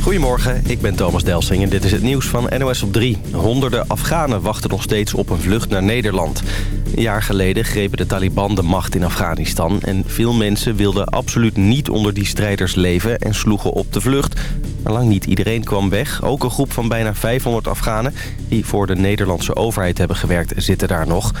Goedemorgen, ik ben Thomas Delsing en dit is het nieuws van NOS op 3. Honderden Afghanen wachten nog steeds op een vlucht naar Nederland. Een jaar geleden grepen de Taliban de macht in Afghanistan... en veel mensen wilden absoluut niet onder die strijders leven en sloegen op de vlucht. Maar lang niet iedereen kwam weg. Ook een groep van bijna 500 Afghanen die voor de Nederlandse overheid hebben gewerkt zitten daar nog.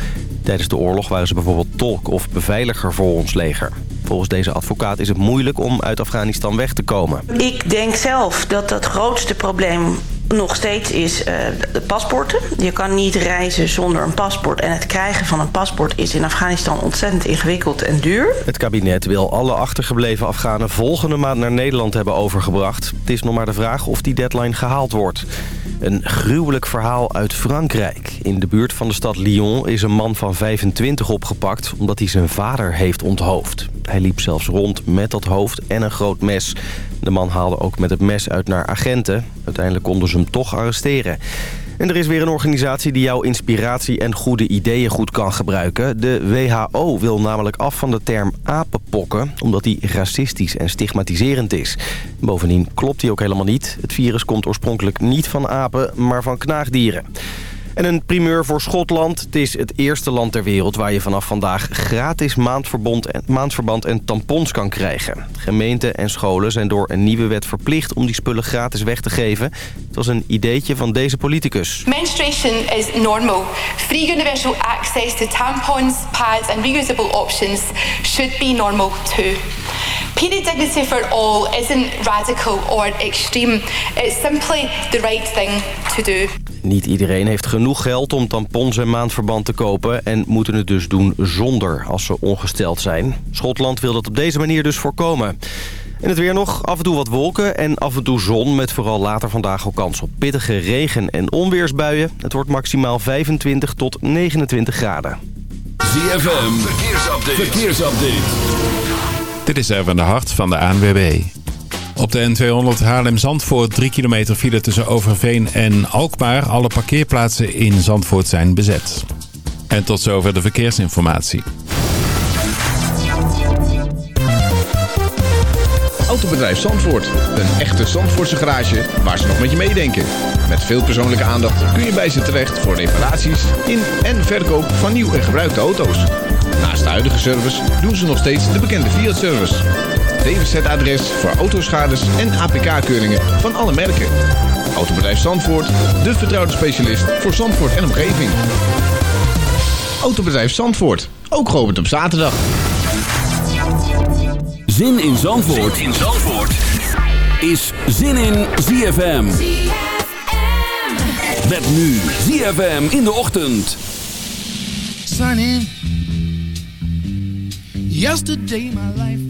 Tijdens de oorlog waren ze bijvoorbeeld tolk of beveiliger voor ons leger. Volgens deze advocaat is het moeilijk om uit Afghanistan weg te komen. Ik denk zelf dat het grootste probleem nog steeds is uh, de paspoorten. Je kan niet reizen zonder een paspoort. En het krijgen van een paspoort is in Afghanistan ontzettend ingewikkeld en duur. Het kabinet wil alle achtergebleven Afghanen volgende maand naar Nederland hebben overgebracht. Het is nog maar de vraag of die deadline gehaald wordt. Een gruwelijk verhaal uit Frankrijk. In de buurt van de stad Lyon is een man van 25 opgepakt... omdat hij zijn vader heeft onthoofd. Hij liep zelfs rond met dat hoofd en een groot mes. De man haalde ook met het mes uit naar agenten. Uiteindelijk konden ze hem toch arresteren. En er is weer een organisatie die jouw inspiratie en goede ideeën goed kan gebruiken. De WHO wil namelijk af van de term apenpokken... omdat die racistisch en stigmatiserend is. Bovendien klopt die ook helemaal niet. Het virus komt oorspronkelijk niet van apen, maar van knaagdieren. En een primeur voor Schotland. Het is het eerste land ter wereld waar je vanaf vandaag gratis maandverband en, maandverband en tampons kan krijgen. Gemeenten en scholen zijn door een nieuwe wet verplicht om die spullen gratis weg te geven. Het was een ideetje van deze politicus. Menstruation is normal. Free universal access to tampons, pads and reusable options should be normal too. Period dignity for all isn't radical or extreme. It's simply the right thing to do. Niet iedereen heeft genoeg geld om tampons en maandverband te kopen... en moeten het dus doen zonder als ze ongesteld zijn. Schotland wil dat op deze manier dus voorkomen. En het weer nog, af en toe wat wolken en af en toe zon... met vooral later vandaag ook kans op pittige regen- en onweersbuien. Het wordt maximaal 25 tot 29 graden. ZFM, verkeersupdate. verkeersupdate. Dit is even de hart van de ANWB. Op de N200 Haarlem-Zandvoort 3 kilometer file tussen Overveen en Alkmaar. Alle parkeerplaatsen in Zandvoort zijn bezet. En tot zover de verkeersinformatie. Autobedrijf Zandvoort. Een echte Zandvoortse garage waar ze nog met je meedenken. Met veel persoonlijke aandacht kun je bij ze terecht voor reparaties in en verkoop van nieuw en gebruikte auto's. Naast de huidige service doen ze nog steeds de bekende Fiat-service. DWZ-adres voor autoschades en APK-keuringen van alle merken. Autobedrijf Zandvoort, de vertrouwde specialist voor Zandvoort en omgeving. Autobedrijf Zandvoort, ook geopend op zaterdag. Zin in Zandvoort, zin in Zandvoort. is Zin in ZFM. Met nu ZFM in de ochtend. Sunny, yesterday my life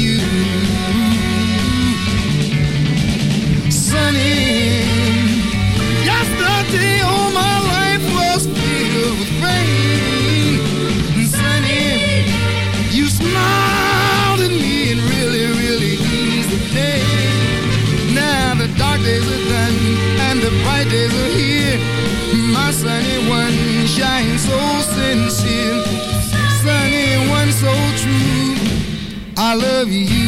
I love you.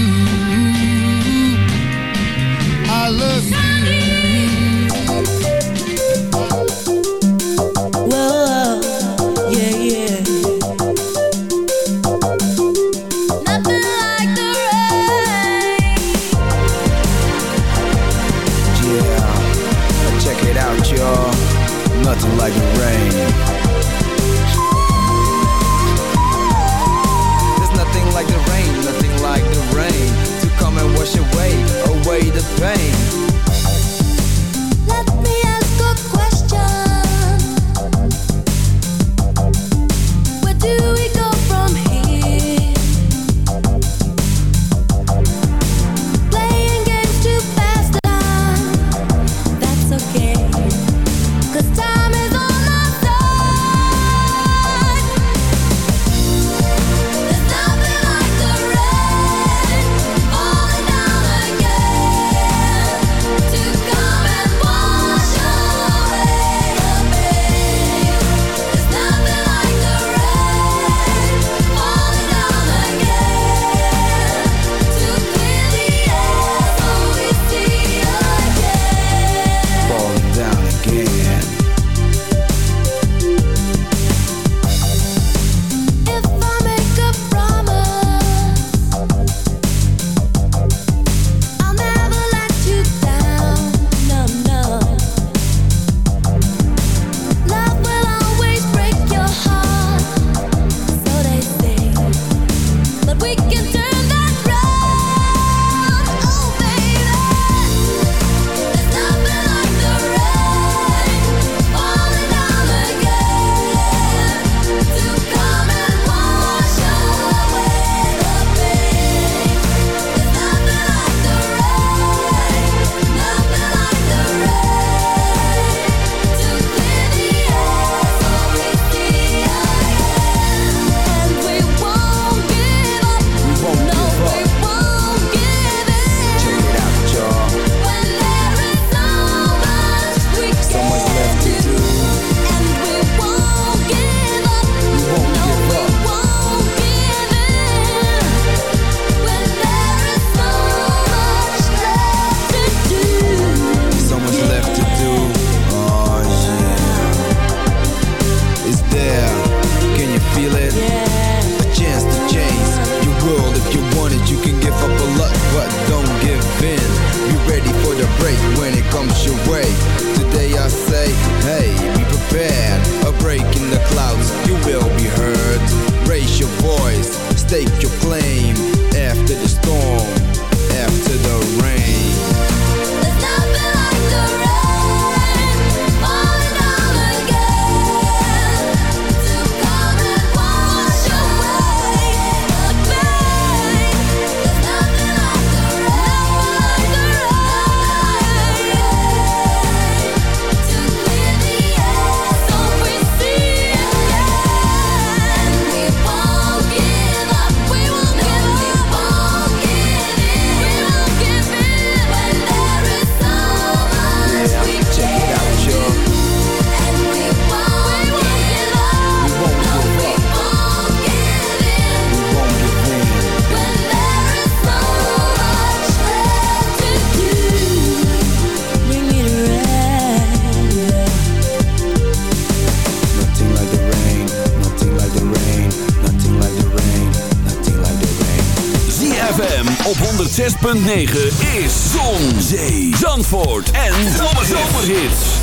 106.9 is Zon, Zee, Zandvoort en Zomerhits.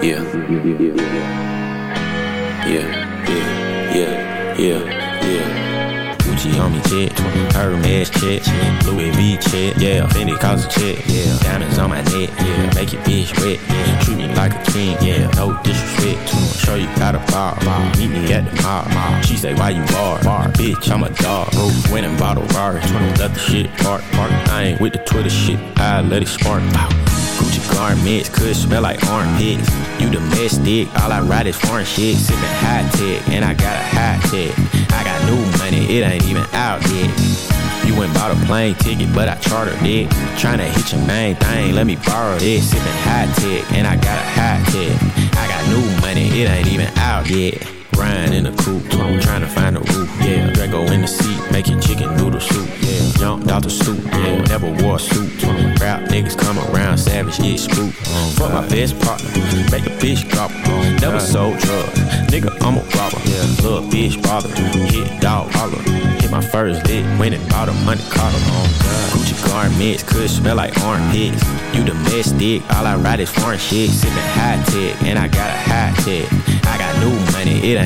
Yeah. Yeah. Yeah. Hermes check, Louis V check, yeah, Fendi cause a check, yeah, diamonds on my neck, yeah, make your bitch wet, yeah, treat me like a king, yeah, no disrespect, to show you got a bar, meet me at the bar, bar. she say why you bar, bar, bitch, I'm a dog, bro, winning bottle bar, let the shit park, park, I ain't with the Twitter shit, I let it spark, Gucci garments could smell like armpits. You domestic, all I ride is foreign shit. Sippin' high tech, and I got a high tech. I got new money, it ain't even out yet. You went bought a plane ticket, but I chartered it. Tryna hit your main thing, let me borrow this. Sipping high tech, and I got a high tech. I got new money, it ain't even out yet. Ryan in the coupe, I'm trying to find a roof, yeah. Draco in the seat, making chicken noodle soup, yeah. Jumped out the stoop, yeah. Never wore a suit. Rap niggas come around, savage, get spook. Fuck my best partner, make a bitch gobble. Never sold drugs, nigga, I'm a robber. Yeah. Little bitch bother, hit dog holler. Hit my first lick, went and bought a money collar. Oh. Gucci garments could smell like armpits. You domestic, all I ride is foreign shit. Sipping high tech, and I got a high tech. I got new money, it ain't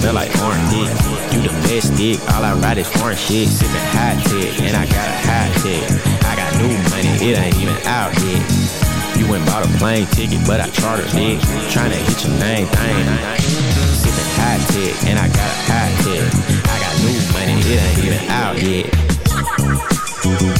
Smell like orange dick. You domestic, all I ride is foreign shit. Sipping high tech, and I got a high tech. I got new money, it ain't even out yet. You went bought a plane ticket, but I chartered it. Tryna hit your name, thing. Sipping high tech, and I got a high tech. I got new money, it ain't even out yet.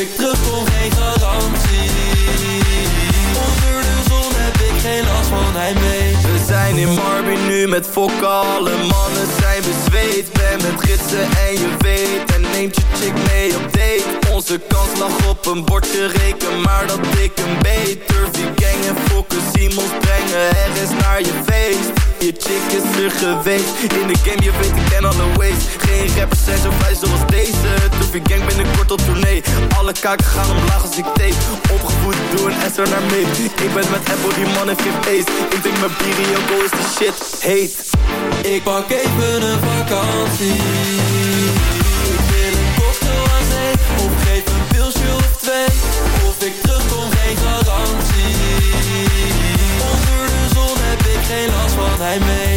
Ik terugkom, geen garantie. In Marby nu met fokken, alle mannen zijn bezweet. Ben met gidsen en je weet. En neemt je chick mee op date. Onze kans lag op een bordje. Reken Maar dat ik een beter gang en fokken, Simons brengen. Er is naar je feest. Je chick is er geweest. In de game, je weet ik ken alle ways. Geen rappers zijn zo vrij zoals deze. Turfie gang binnenkort op tournee. Alle kaken gaan omlaag als ik tape. Opgevoed door een SR naar mee. Ik ben met Apple, die man heeft geen face. Ik drink mijn in Joko is de shit heet Ik pak even een vakantie. Ik wil een cocktail aan zee. Of geef een pilsje of twee. Of ik terugkom, geen garantie. Onder de zon heb ik geen last van hij mee.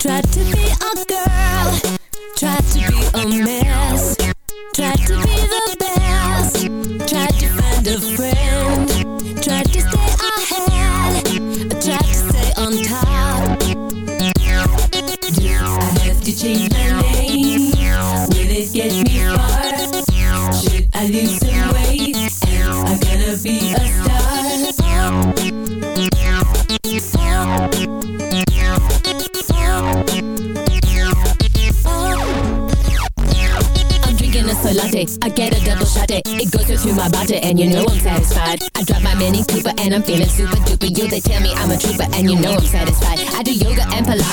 Tried to be a girl, tried to be a man.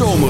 Zomer.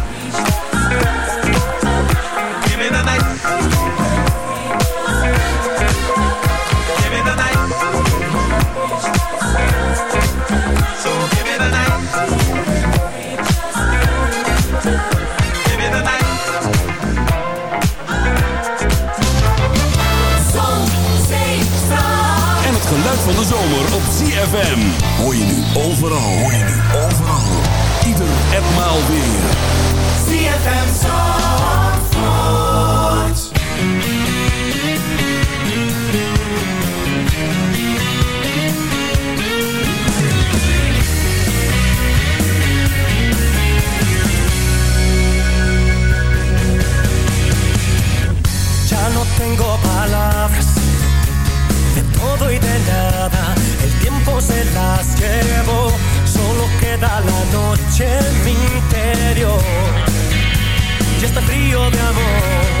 Zomer op ZFM. Hoor je nu overal. Hoor je nu overal. Ieder en maal weer. ZFM Zandvoort. Ya no tengo palabras se las llevó, solo queda la noche en mi interior. Y este frío de amor